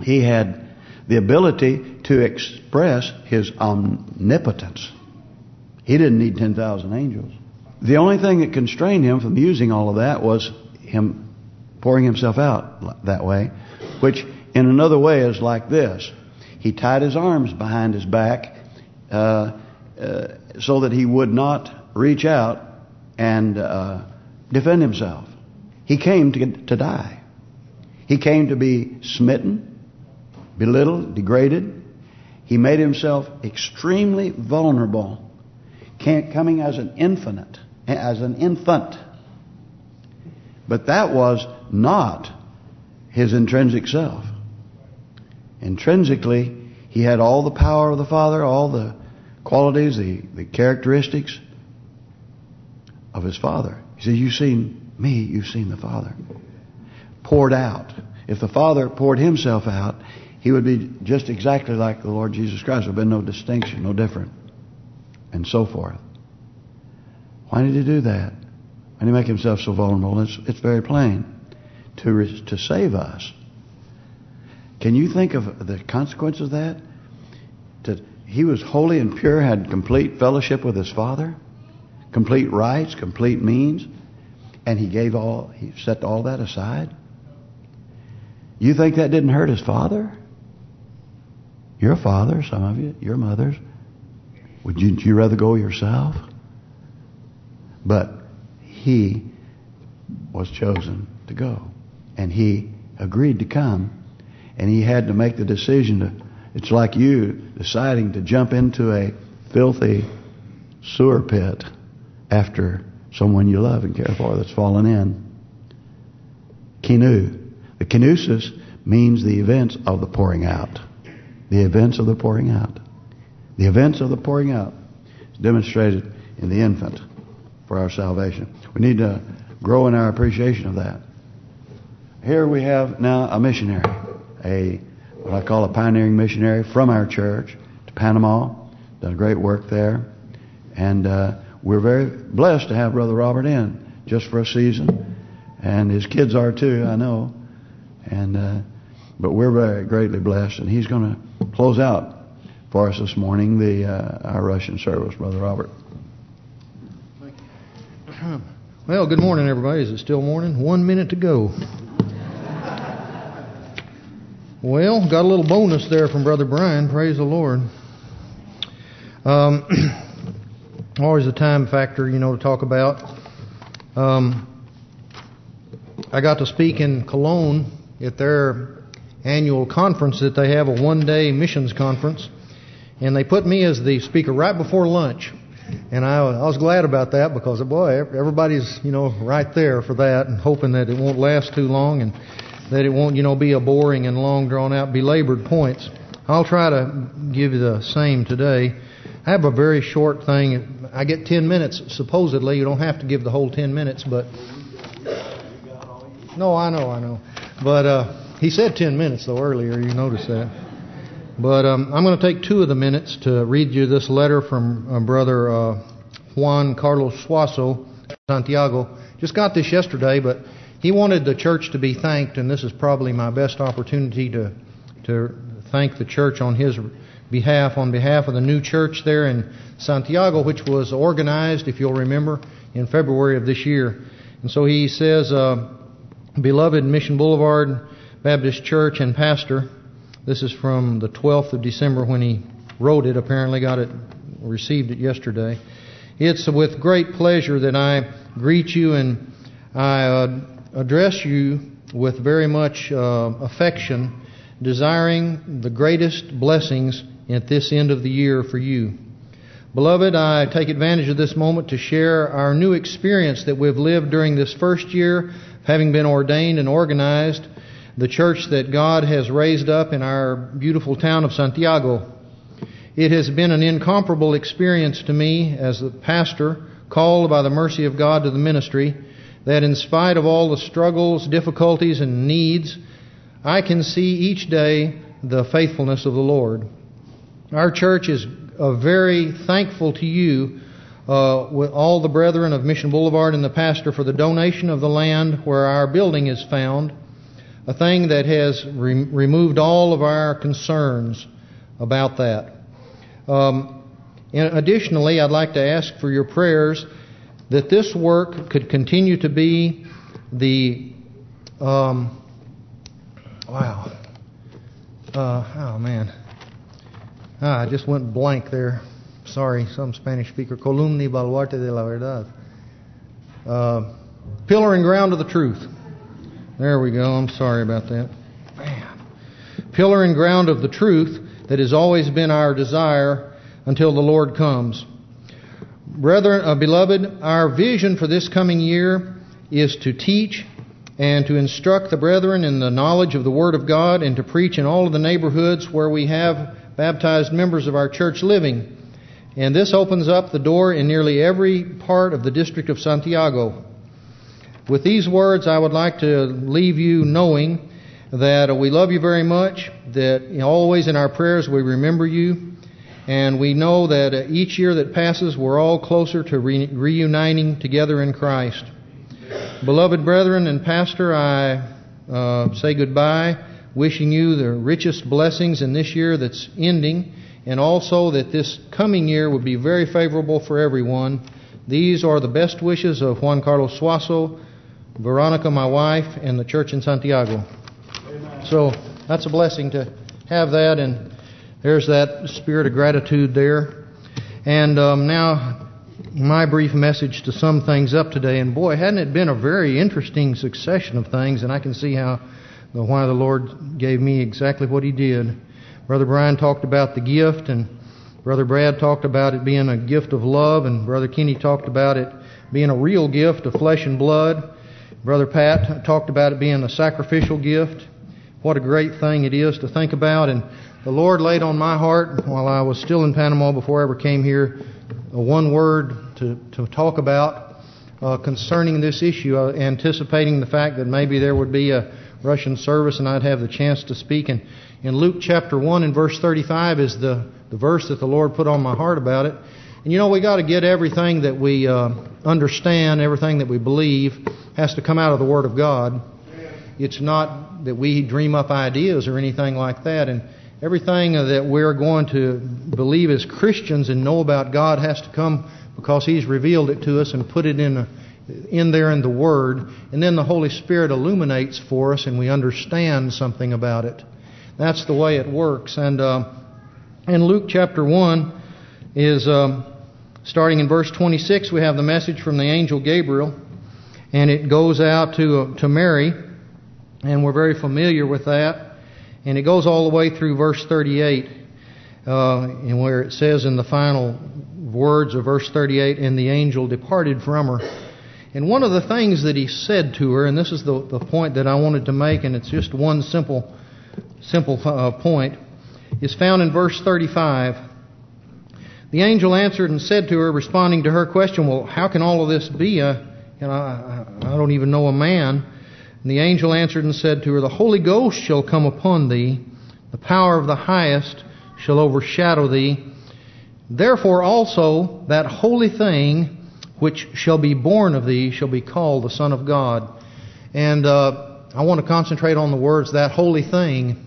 He had the ability to express his omnipotence. He didn't need 10,000 angels. The only thing that constrained him from using all of that was him pouring himself out that way, which in another way is like this. He tied his arms behind his back uh, uh, so that he would not reach out and uh, defend himself. He came to, to die. He came to be smitten, belittled, degraded. He made himself extremely vulnerable, coming as an infant, as an infant. But that was not his intrinsic self. Intrinsically, he had all the power of the Father, all the qualities, the, the characteristics of his Father. He said, you've seen me, you've seen the Father. Poured out. If the Father poured himself out, he would be just exactly like the Lord Jesus Christ. There would be no distinction, no different, and so forth. Why did he do that? Did he make himself so vulnerable? It's, it's very plain. To, to save us. Can you think of the consequence of that? That he was holy and pure, had complete fellowship with his Father, complete rights, complete means, and he gave all, he set all that aside. You think that didn't hurt his father? Your father, some of you, your mothers. Would you, you rather go yourself? But he was chosen to go. And he agreed to come. And he had to make the decision to, it's like you deciding to jump into a filthy sewer pit after someone you love and care for that's fallen in. Kinu. The kenosis means the events of the pouring out. The events of the pouring out. The events of the pouring out is demonstrated in the infant for our salvation. We need to grow in our appreciation of that. Here we have now a missionary, a what I call a pioneering missionary from our church to Panama. Done great work there. And uh, we're very blessed to have Brother Robert in just for a season. And his kids are too, I know. And uh, But we're very greatly blessed. And he's going to close out for us this morning the uh, our Russian service, Brother Robert. Well, good morning, everybody. Is it still morning? One minute to go. Well, got a little bonus there from Brother Brian. Praise the Lord. Um, [CLEARS THROAT] always a time factor, you know, to talk about. Um, I got to speak in Colón at their annual conference that they have, a one-day missions conference, and they put me as the speaker right before lunch. And I, I was glad about that because, boy, everybody's, you know, right there for that and hoping that it won't last too long and that it won't, you know, be a boring and long drawn out belabored points. I'll try to give you the same today. I have a very short thing. I get 10 minutes, supposedly. You don't have to give the whole 10 minutes, but... No, I know, I know. But uh, he said 10 minutes, though, earlier. You noticed that. But um, I'm going to take two of the minutes to read you this letter from uh, Brother uh, Juan Carlos Suazo, Santiago. Just got this yesterday, but he wanted the church to be thanked, and this is probably my best opportunity to to thank the church on his behalf, on behalf of the new church there in Santiago, which was organized, if you'll remember, in February of this year. And so he says, uh, Beloved Mission Boulevard Baptist Church and Pastor, this is from the 12th of December when he wrote it, apparently got it, received it yesterday. It's with great pleasure that I greet you and I uh, address you with very much uh, affection, desiring the greatest blessings at this end of the year for you. Beloved, I take advantage of this moment to share our new experience that we've lived during this first year, having been ordained and organized, the church that God has raised up in our beautiful town of Santiago. It has been an incomparable experience to me as the pastor, called by the mercy of God to the ministry, that in spite of all the struggles, difficulties, and needs, I can see each day the faithfulness of the Lord. Our church is uh, very thankful to you, uh, with all the brethren of Mission Boulevard and the pastor, for the donation of the land where our building is found, a thing that has re removed all of our concerns about that. Um, additionally, I'd like to ask for your prayers that this work could continue to be the um, wow. Uh, oh man, Ah, I just went blank there. Sorry, some Spanish speaker. Columna baluarte de la verdad. Uh, pillar and ground of the truth. There we go. I'm sorry about that. Pillar and ground of the truth that has always been our desire until the Lord comes. Brethren, uh, beloved, our vision for this coming year is to teach and to instruct the brethren in the knowledge of the Word of God and to preach in all of the neighborhoods where we have baptized members of our church living. And this opens up the door in nearly every part of the district of Santiago. With these words, I would like to leave you knowing that we love you very much, that always in our prayers we remember you, and we know that each year that passes we're all closer to re reuniting together in Christ. Beloved brethren and pastor, I uh, say goodbye wishing you the richest blessings in this year that's ending, and also that this coming year would be very favorable for everyone. These are the best wishes of Juan Carlos Suazo, Veronica, my wife, and the church in Santiago. Amen. So that's a blessing to have that, and there's that spirit of gratitude there. And um, now, my brief message to sum things up today. And boy, hadn't it been a very interesting succession of things, and I can see how why the Lord gave me exactly what He did. Brother Brian talked about the gift, and Brother Brad talked about it being a gift of love, and Brother Kenny talked about it being a real gift of flesh and blood. Brother Pat talked about it being a sacrificial gift. What a great thing it is to think about. And the Lord laid on my heart while I was still in Panama before I ever came here a one word to, to talk about uh, concerning this issue, uh, anticipating the fact that maybe there would be a Russian service, and I'd have the chance to speak. And in Luke chapter 1 and verse 35 is the, the verse that the Lord put on my heart about it. And you know, we got to get everything that we uh, understand, everything that we believe, has to come out of the Word of God. It's not that we dream up ideas or anything like that. And everything that we're going to believe as Christians and know about God has to come because He's revealed it to us and put it in a, in there in the Word, and then the Holy Spirit illuminates for us, and we understand something about it. That's the way it works. And uh, in Luke chapter one is um, starting in verse 26. We have the message from the angel Gabriel, and it goes out to to Mary, and we're very familiar with that. And it goes all the way through verse 38, uh, and where it says in the final words of verse 38, and the angel departed from her. And one of the things that he said to her, and this is the, the point that I wanted to make, and it's just one simple simple uh, point, is found in verse 35. The angel answered and said to her, responding to her question, Well, how can all of this be? Uh, and I, I don't even know a man. And the angel answered and said to her, The Holy Ghost shall come upon thee, the power of the highest shall overshadow thee. Therefore also that holy thing which shall be born of thee shall be called the Son of God. And uh, I want to concentrate on the words, that holy thing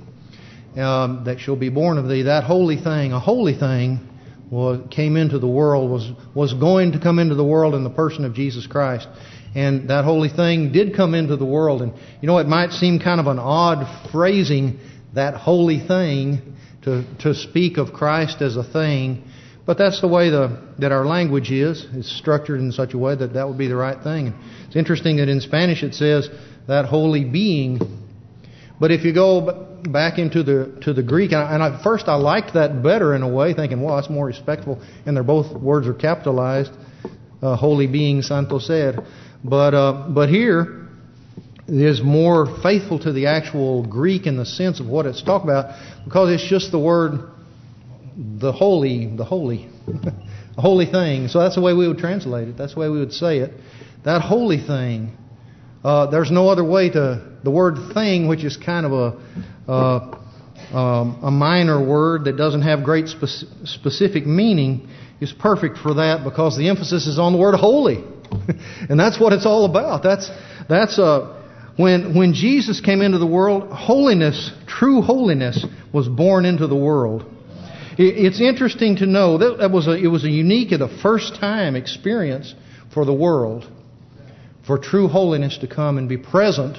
um, that shall be born of thee. That holy thing, a holy thing, was, came into the world, was was going to come into the world in the person of Jesus Christ. And that holy thing did come into the world. And you know, it might seem kind of an odd phrasing, that holy thing, to to speak of Christ as a thing. But that's the way the, that our language is. It's structured in such a way that that would be the right thing. It's interesting that in Spanish it says that holy being. But if you go back into the to the Greek, and, I, and at first I liked that better in a way, thinking, well, that's more respectful, and they're both words are capitalized, uh, holy being, santo ser. But uh, but here is more faithful to the actual Greek in the sense of what it's talking about, because it's just the word the holy, the holy, [LAUGHS] holy thing. So that's the way we would translate it. That's the way we would say it. That holy thing. Uh, there's no other way to the word thing, which is kind of a uh, um, a minor word that doesn't have great spe specific meaning, is perfect for that because the emphasis is on the word holy, [LAUGHS] and that's what it's all about. That's that's uh, when when Jesus came into the world, holiness, true holiness, was born into the world. It's interesting to know that, that was a, it was a unique and a first time experience for the world, for true holiness to come and be present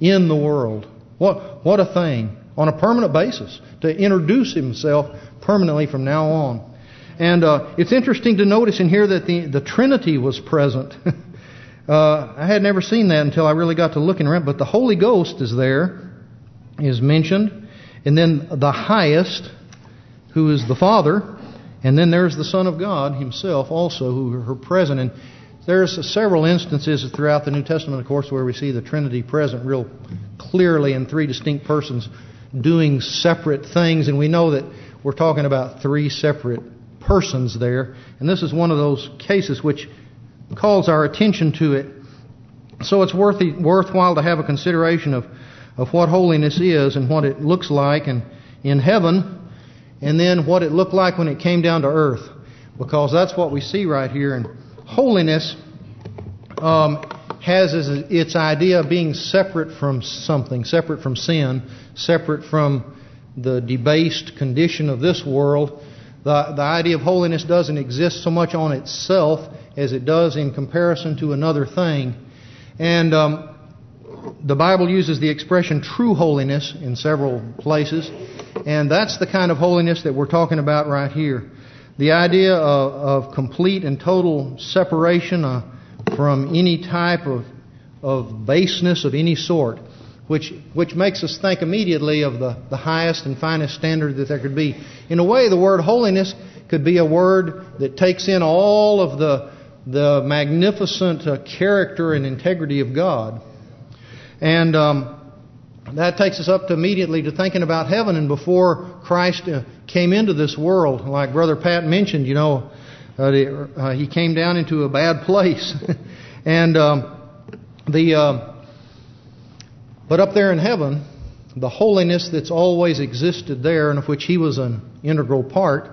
in the world. What what a thing on a permanent basis to introduce himself permanently from now on. And uh, it's interesting to notice in here that the the Trinity was present. [LAUGHS] uh, I had never seen that until I really got to looking around. But the Holy Ghost is there, is mentioned, and then the highest who is the Father, and then there's the Son of God himself also who are present. And there's several instances throughout the New Testament, of course, where we see the Trinity present real clearly in three distinct persons doing separate things. And we know that we're talking about three separate persons there. And this is one of those cases which calls our attention to it. So it's worth, worthwhile to have a consideration of, of what holiness is and what it looks like. And in heaven, and then what it looked like when it came down to earth. Because that's what we see right here. And holiness um, has its idea of being separate from something, separate from sin, separate from the debased condition of this world. The, the idea of holiness doesn't exist so much on itself as it does in comparison to another thing. And um, the Bible uses the expression true holiness in several places. And that's the kind of holiness that we're talking about right here. The idea of, of complete and total separation uh, from any type of, of baseness of any sort, which which makes us think immediately of the, the highest and finest standard that there could be. In a way, the word holiness could be a word that takes in all of the the magnificent uh, character and integrity of God. And um, that takes us up to immediately to thinking about heaven and before Christ uh, came into this world. Like Brother Pat mentioned, you know, uh, uh, he came down into a bad place. [LAUGHS] and um, the uh, But up there in heaven, the holiness that's always existed there and of which he was an integral part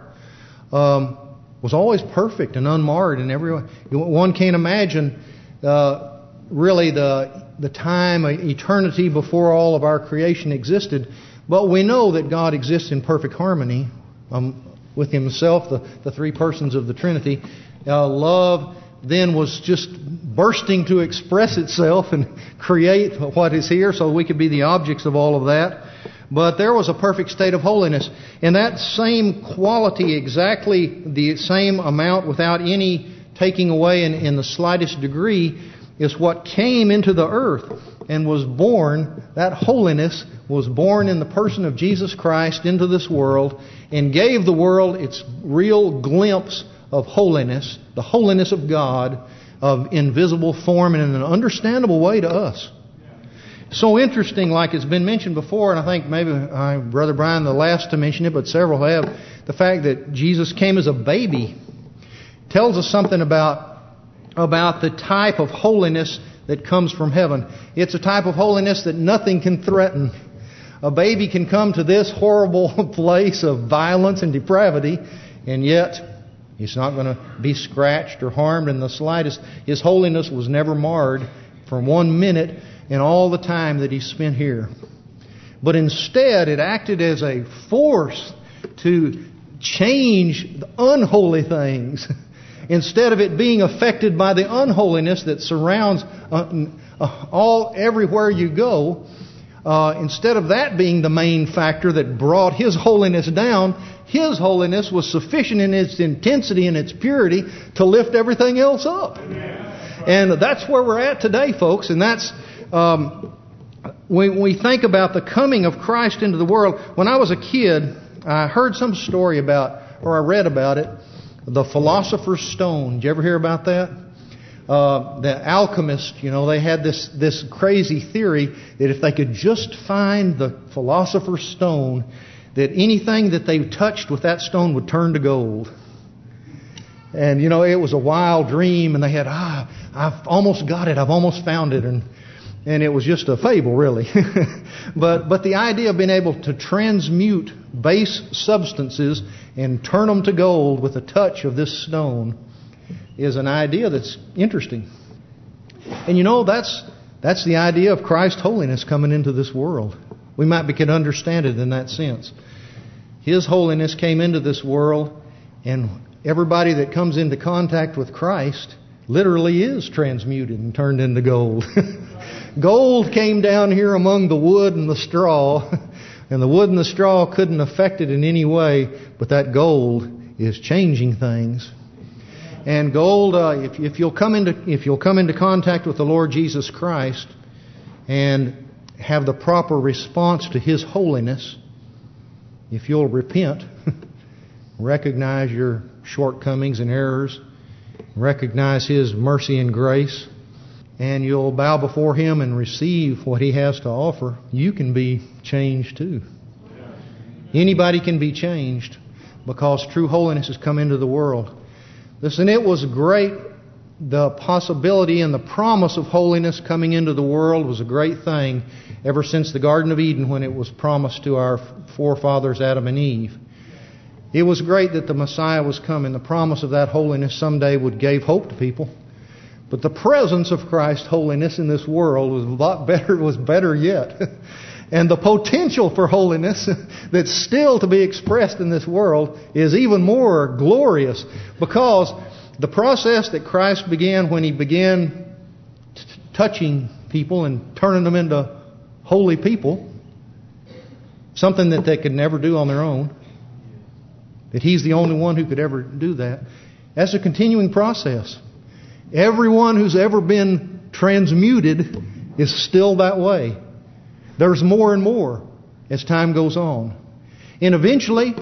um, was always perfect and unmarred in every way. One can't imagine uh, really the the time, eternity before all of our creation existed, but we know that God exists in perfect harmony um, with Himself, the, the three persons of the Trinity. Uh, love then was just bursting to express itself and [LAUGHS] create what is here so we could be the objects of all of that. But there was a perfect state of holiness. And that same quality, exactly the same amount without any taking away in, in the slightest degree, is what came into the earth and was born. That holiness was born in the person of Jesus Christ into this world and gave the world its real glimpse of holiness, the holiness of God, of invisible form and in an understandable way to us. So interesting, like it's been mentioned before, and I think maybe uh, Brother Brian the last to mention it, but several have, the fact that Jesus came as a baby tells us something about about the type of holiness that comes from heaven. It's a type of holiness that nothing can threaten. A baby can come to this horrible [LAUGHS] place of violence and depravity, and yet He's not going to be scratched or harmed in the slightest. His holiness was never marred for one minute in all the time that he spent here. But instead, it acted as a force to change the unholy things. [LAUGHS] instead of it being affected by the unholiness that surrounds uh, uh, all everywhere you go, uh, instead of that being the main factor that brought His holiness down, His holiness was sufficient in its intensity and its purity to lift everything else up. And that's where we're at today, folks. And that's um, when we think about the coming of Christ into the world. When I was a kid, I heard some story about, or I read about it, the Philosopher's Stone. Did you ever hear about that? uh, the alchemists, you know, they had this this crazy theory that if they could just find the philosopher's stone, that anything that they touched with that stone would turn to gold. And you know, it was a wild dream, and they had ah, I've almost got it, I've almost found it, and and it was just a fable, really. [LAUGHS] but but the idea of being able to transmute base substances and turn them to gold with a touch of this stone is an idea that's interesting. And you know, that's that's the idea of Christ's holiness coming into this world. We might be, could understand it in that sense. His holiness came into this world, and everybody that comes into contact with Christ literally is transmuted and turned into gold. [LAUGHS] gold came down here among the wood and the straw, [LAUGHS] and the wood and the straw couldn't affect it in any way, but that gold is changing things. And gold, uh, if, if you'll come into if you'll come into contact with the Lord Jesus Christ and have the proper response to His holiness, if you'll repent, [LAUGHS] recognize your shortcomings and errors, recognize His mercy and grace, and you'll bow before Him and receive what He has to offer, you can be changed too. Anybody can be changed because true holiness has come into the world. Listen, it was great. The possibility and the promise of holiness coming into the world was a great thing ever since the Garden of Eden when it was promised to our forefathers Adam and Eve. It was great that the Messiah was coming. The promise of that holiness someday would give hope to people. But the presence of Christ's holiness in this world was a lot better, was better yet. [LAUGHS] and the potential for holiness [LAUGHS] that's still to be expressed in this world is even more glorious because the process that Christ began when He began touching people and turning them into holy people, something that they could never do on their own, that He's the only one who could ever do that. That's a continuing process. Everyone who's ever been transmuted is still that way. There's more and more as time goes on. And eventually,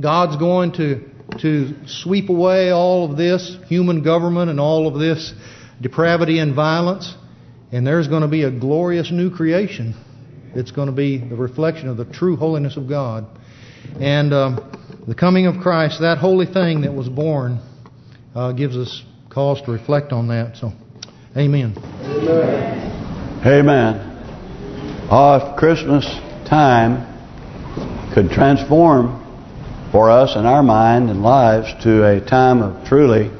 God's going to, to sweep away all of this human government and all of this depravity and violence. And there's going to be a glorious new creation. It's going to be the reflection of the true holiness of God. And um, the coming of Christ, that holy thing that was born, uh, gives us cause to reflect on that. So, amen. Amen. Amen. If Christmas time could transform for us in our mind and lives to a time of truly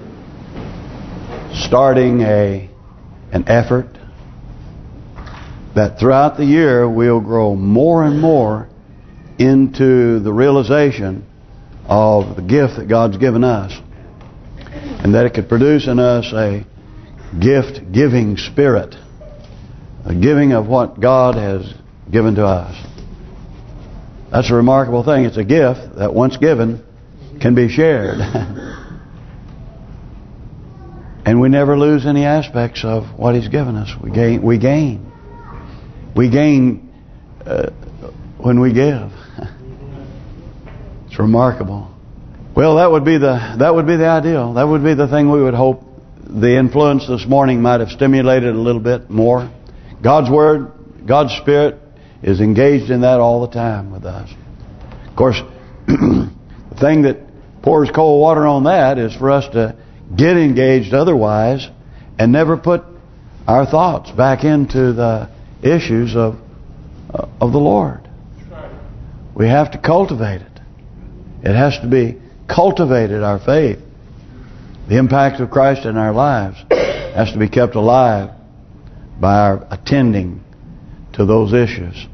starting a an effort that throughout the year we'll grow more and more into the realization of the gift that God's given us. And that it could produce in us a gift-giving spirit. A giving of what God has given to us. That's a remarkable thing. It's a gift that once given can be shared. [LAUGHS] and we never lose any aspects of what He's given us. We gain. We gain. We gain uh, when we give. [LAUGHS] it's remarkable. Well, that would be the that would be the ideal. That would be the thing we would hope the influence this morning might have stimulated a little bit more. God's Word, God's Spirit is engaged in that all the time with us. Of course, [CLEARS THROAT] the thing that pours cold water on that is for us to get engaged otherwise and never put our thoughts back into the issues of of the Lord. We have to cultivate it. It has to be cultivated, our faith. The impact of Christ in our lives has to be kept alive by our attending to those issues.